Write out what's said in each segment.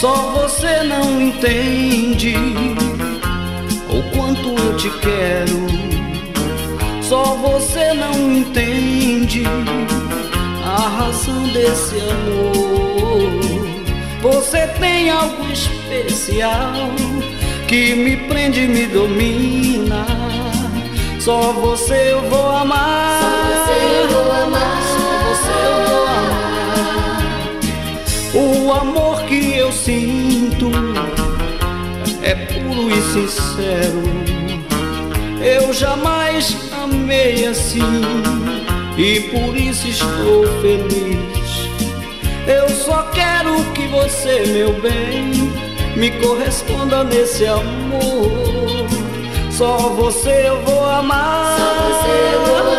Só você não entende o quanto eu te quero. Só você não entende a razão desse amor. Você tem algo especial que me prende e me domina. Só você eu vou amar. Só você eu vou amar. Só você eu vou amar. O amor sinto é puro e sincero. Eu jamais amei assim e por isso estou feliz. Eu só quero que você, meu bem, me corresponda nesse amor. Só você eu vou amar. Só você eu vou amar.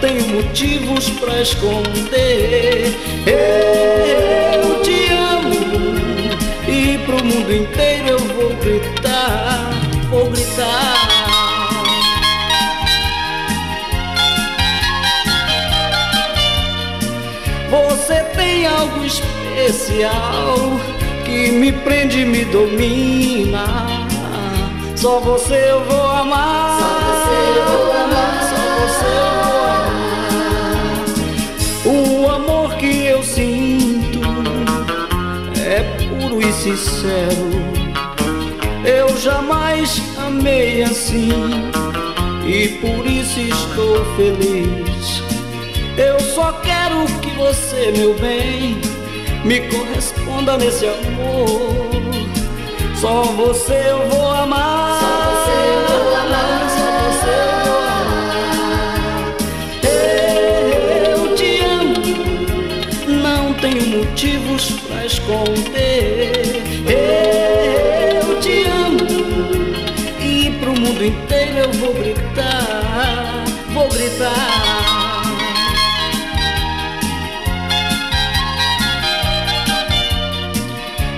Tenho motivos pra esconder. Eu te amo e pro mundo inteiro eu vou gritar, vou gritar. Você tem algo especial que me prende e me domina. Só você eu vou amar. Só você eu vou amar. Puro e sincero. Eu jamais amei assim e por isso estou feliz. Eu só quero que você, meu bem, me corresponda nesse amor. Só você eu vou tenho motivos pra esconder. Eu te amo e pro mundo inteiro eu vou gritar, vou gritar.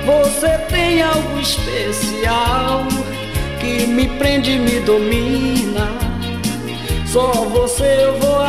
Você tem algo especial que me prende e me domina. Só você eu vou